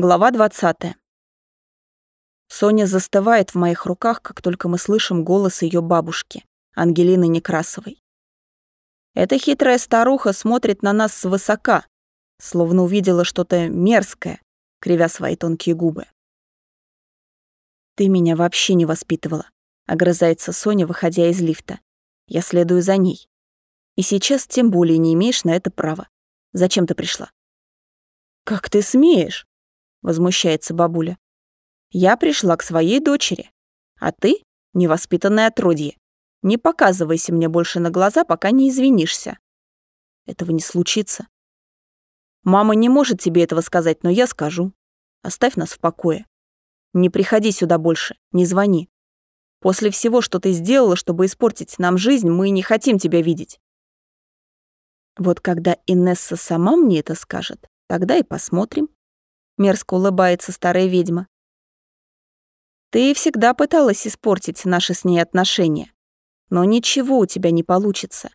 Глава 20. Соня застывает в моих руках, как только мы слышим голос ее бабушки, Ангелины Некрасовой. Эта хитрая старуха смотрит на нас свысока, словно увидела что-то мерзкое, кривя свои тонкие губы. «Ты меня вообще не воспитывала», — огрызается Соня, выходя из лифта. Я следую за ней. И сейчас тем более не имеешь на это права. Зачем ты пришла? «Как ты смеешь?» — возмущается бабуля. «Я пришла к своей дочери, а ты — невоспитанное отродье. Не показывайся мне больше на глаза, пока не извинишься. Этого не случится. Мама не может тебе этого сказать, но я скажу. Оставь нас в покое. Не приходи сюда больше, не звони. После всего, что ты сделала, чтобы испортить нам жизнь, мы не хотим тебя видеть. Вот когда Инесса сама мне это скажет, тогда и посмотрим. Мерзко улыбается старая ведьма. Ты всегда пыталась испортить наши с ней отношения. Но ничего у тебя не получится.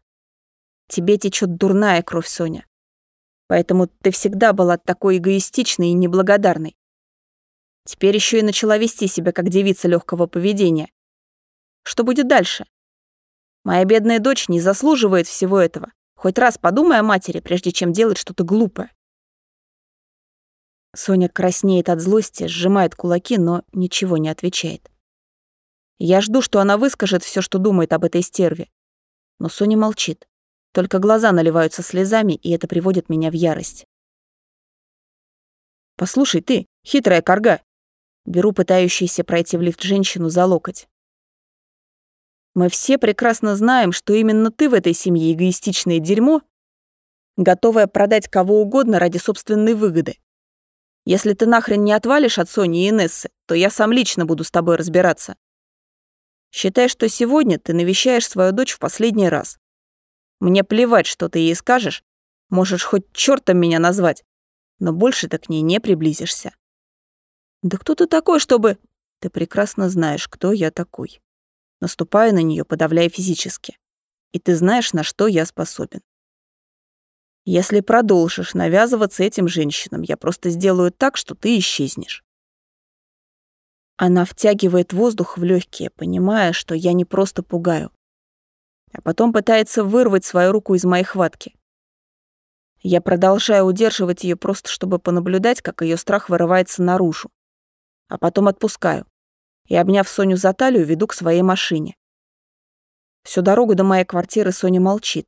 Тебе течет дурная кровь, Соня. Поэтому ты всегда была такой эгоистичной и неблагодарной. Теперь еще и начала вести себя как девица легкого поведения. Что будет дальше? Моя бедная дочь не заслуживает всего этого. Хоть раз подумай о матери, прежде чем делать что-то глупое. Соня краснеет от злости, сжимает кулаки, но ничего не отвечает. Я жду, что она выскажет все, что думает об этой стерве. Но Соня молчит. Только глаза наливаются слезами, и это приводит меня в ярость. «Послушай ты, хитрая корга!» Беру пытающуюся пройти в лифт женщину за локоть. «Мы все прекрасно знаем, что именно ты в этой семье эгоистичное дерьмо, готовая продать кого угодно ради собственной выгоды. Если ты нахрен не отвалишь от Сони и Инессы, то я сам лично буду с тобой разбираться. Считай, что сегодня ты навещаешь свою дочь в последний раз. Мне плевать, что ты ей скажешь, можешь хоть чертом меня назвать, но больше ты к ней не приблизишься. Да кто ты такой, чтобы... Ты прекрасно знаешь, кто я такой. Наступаю на нее, подавляя физически. И ты знаешь, на что я способен. Если продолжишь навязываться этим женщинам, я просто сделаю так, что ты исчезнешь. Она втягивает воздух в легкие, понимая, что я не просто пугаю. А потом пытается вырвать свою руку из моей хватки. Я продолжаю удерживать ее просто, чтобы понаблюдать, как ее страх вырывается наружу. А потом отпускаю. И, обняв Соню за талию, веду к своей машине. Всю дорогу до моей квартиры Соня молчит.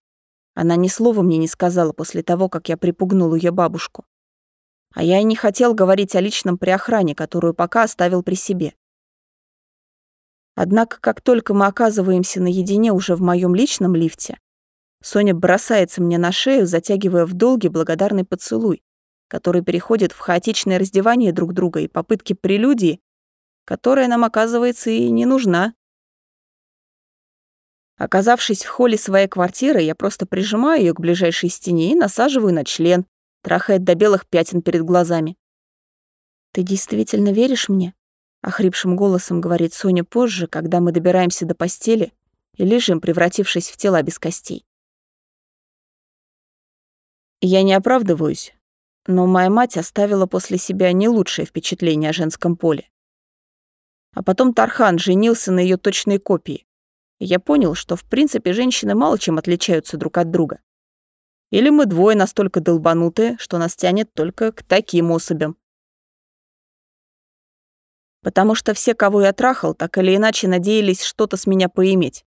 Она ни слова мне не сказала после того, как я припугнул ее бабушку. А я и не хотел говорить о личном при охране, которую пока оставил при себе. Однако, как только мы оказываемся наедине уже в моем личном лифте, Соня бросается мне на шею, затягивая в долгий благодарный поцелуй, который переходит в хаотичное раздевание друг друга и попытки прелюдии, которая нам, оказывается, и не нужна. Оказавшись в холле своей квартиры, я просто прижимаю ее к ближайшей стене и насаживаю на член, трахает до белых пятен перед глазами. «Ты действительно веришь мне?» — охрипшим голосом говорит Соня позже, когда мы добираемся до постели и лежим, превратившись в тела без костей. Я не оправдываюсь, но моя мать оставила после себя не лучшее впечатление о женском поле. А потом Тархан женился на ее точной копии, я понял, что в принципе женщины мало чем отличаются друг от друга. Или мы двое настолько долбанутые, что нас тянет только к таким особям. Потому что все, кого я трахал, так или иначе надеялись что-то с меня поиметь.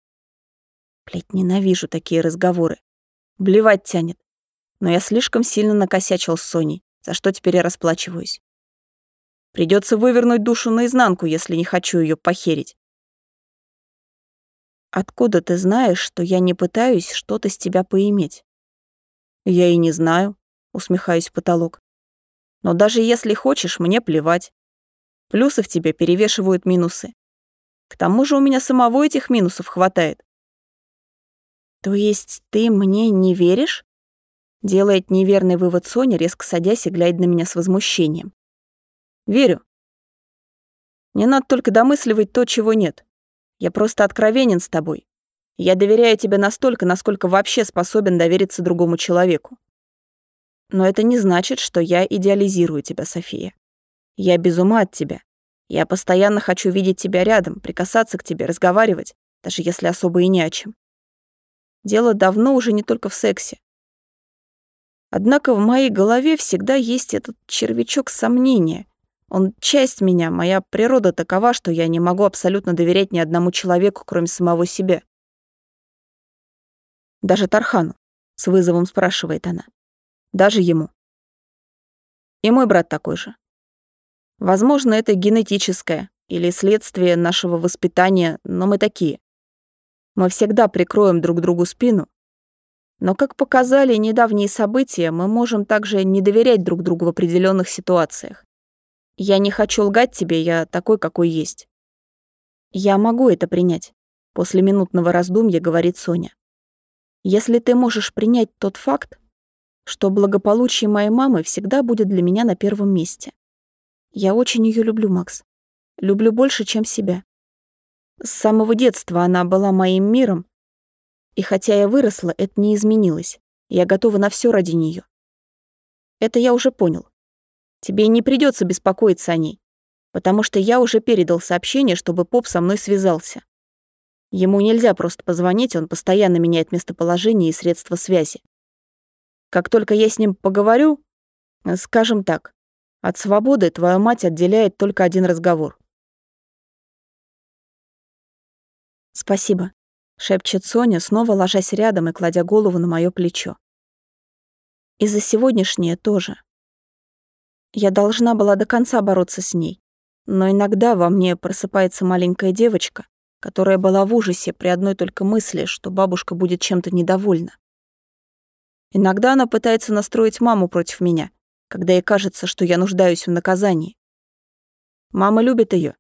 Блядь, ненавижу такие разговоры. Блевать тянет. Но я слишком сильно накосячил с Соней, за что теперь я расплачиваюсь. Придется вывернуть душу наизнанку, если не хочу ее похерить. Откуда ты знаешь, что я не пытаюсь что-то с тебя поиметь? Я и не знаю, усмехаюсь в потолок. Но даже если хочешь, мне плевать. Плюсы в тебе перевешивают минусы. К тому же у меня самого этих минусов хватает. То есть ты мне не веришь? Делает неверный вывод Соня, резко садясь и глядя на меня с возмущением. Верю. Не надо только домысливать то, чего нет. Я просто откровенен с тобой. Я доверяю тебе настолько, насколько вообще способен довериться другому человеку. Но это не значит, что я идеализирую тебя, София. Я без ума от тебя. Я постоянно хочу видеть тебя рядом, прикасаться к тебе, разговаривать, даже если особо и не о чем. Дело давно уже не только в сексе. Однако в моей голове всегда есть этот червячок сомнения. Он часть меня, моя природа такова, что я не могу абсолютно доверять ни одному человеку, кроме самого себя. Даже Тархану, с вызовом спрашивает она. Даже ему. И мой брат такой же. Возможно, это генетическое или следствие нашего воспитания, но мы такие. Мы всегда прикроем друг другу спину. Но, как показали недавние события, мы можем также не доверять друг другу в определенных ситуациях. Я не хочу лгать тебе, я такой, какой есть. Я могу это принять. После минутного раздумья говорит Соня. Если ты можешь принять тот факт, что благополучие моей мамы всегда будет для меня на первом месте. Я очень ее люблю, Макс. Люблю больше, чем себя. С самого детства она была моим миром, и хотя я выросла, это не изменилось. Я готова на все ради нее. Это я уже понял. Тебе не придется беспокоиться о ней, потому что я уже передал сообщение, чтобы поп со мной связался. Ему нельзя просто позвонить, он постоянно меняет местоположение и средства связи. Как только я с ним поговорю, скажем так, от свободы твою мать отделяет только один разговор. «Спасибо», — шепчет Соня, снова ложась рядом и кладя голову на моё плечо. «И за сегодняшнее тоже. Я должна была до конца бороться с ней, но иногда во мне просыпается маленькая девочка, которая была в ужасе при одной только мысли, что бабушка будет чем-то недовольна. Иногда она пытается настроить маму против меня, когда ей кажется, что я нуждаюсь в наказании. Мама любит ее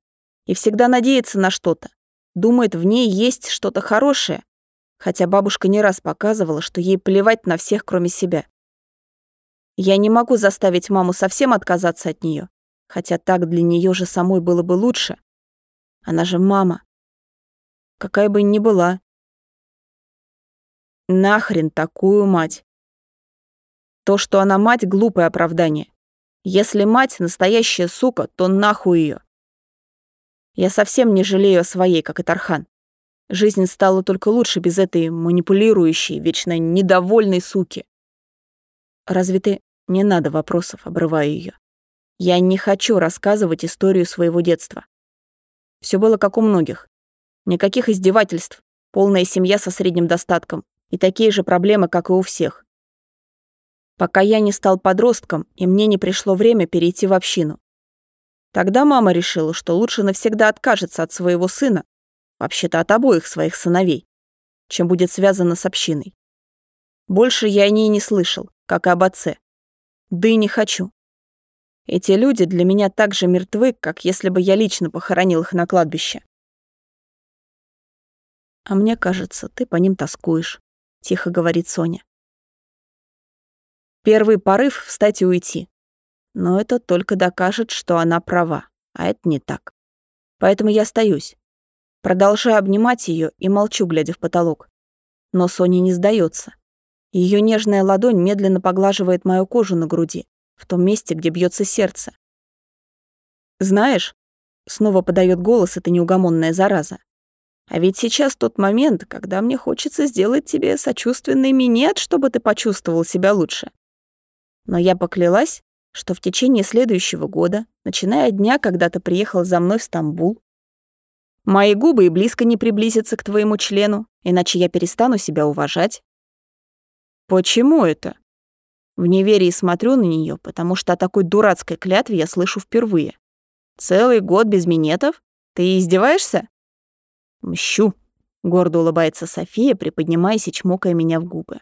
и всегда надеется на что-то, думает, в ней есть что-то хорошее, хотя бабушка не раз показывала, что ей плевать на всех, кроме себя. Я не могу заставить маму совсем отказаться от нее, хотя так для нее же самой было бы лучше. Она же мама. Какая бы ни была. Нахрен такую мать. То, что она мать, глупое оправдание. Если мать настоящая сука, то нахуй ее. Я совсем не жалею о своей, как и Тархан. Жизнь стала только лучше без этой манипулирующей, вечно недовольной суки. Разве ты... Не надо вопросов, обрываю ее. Я не хочу рассказывать историю своего детства. Все было как у многих. Никаких издевательств, полная семья со средним достатком и такие же проблемы, как и у всех пока я не стал подростком, и мне не пришло время перейти в общину. Тогда мама решила, что лучше навсегда откажется от своего сына, вообще-то от обоих своих сыновей, чем будет связана с общиной. Больше я о ней не слышал, как и об отце. Да и не хочу. Эти люди для меня так же мертвы, как если бы я лично похоронил их на кладбище. «А мне кажется, ты по ним тоскуешь», — тихо говорит Соня. Первый порыв — встать и уйти. Но это только докажет, что она права, а это не так. Поэтому я остаюсь. Продолжаю обнимать ее и молчу, глядя в потолок. Но Соня не сдается. Ее нежная ладонь медленно поглаживает мою кожу на груди, в том месте, где бьется сердце. «Знаешь», — снова подает голос эта неугомонная зараза, «а ведь сейчас тот момент, когда мне хочется сделать тебе сочувственный минет, чтобы ты почувствовал себя лучше. Но я поклялась, что в течение следующего года, начиная от дня, когда ты приехал за мной в Стамбул, мои губы и близко не приблизятся к твоему члену, иначе я перестану себя уважать. Почему это? В неверии смотрю на нее, потому что о такой дурацкой клятве я слышу впервые. Целый год без минетов? Ты издеваешься? Мщу, гордо улыбается София, приподнимаясь и чмокая меня в губы.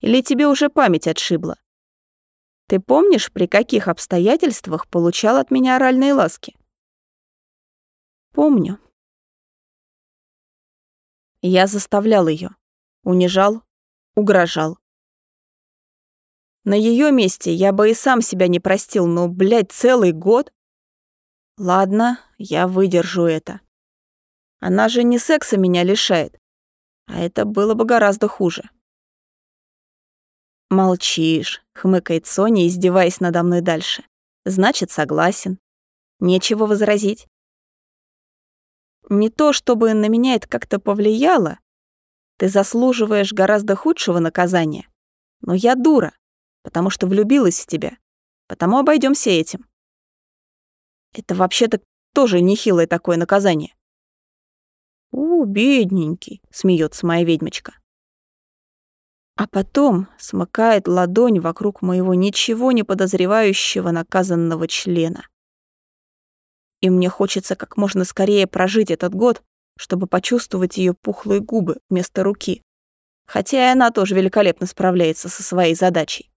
Или тебе уже память отшибла? Ты помнишь, при каких обстоятельствах получал от меня оральные ласки? Помню. Я заставлял ее, унижал, угрожал. На ее месте я бы и сам себя не простил, но, блядь, целый год? Ладно, я выдержу это. Она же не секса меня лишает, а это было бы гораздо хуже. «Молчишь», — хмыкает Соня, издеваясь надо мной дальше. Значит, согласен. Нечего возразить. Не то, чтобы на меня это как-то повлияло. Ты заслуживаешь гораздо худшего наказания. Но я дура, потому что влюбилась в тебя. Потому обойдемся этим. Это вообще-то тоже нехилое такое наказание. «У, бедненький», — смеется моя ведьмочка. А потом смыкает ладонь вокруг моего ничего не подозревающего наказанного члена. И мне хочется как можно скорее прожить этот год, чтобы почувствовать ее пухлые губы вместо руки. Хотя и она тоже великолепно справляется со своей задачей.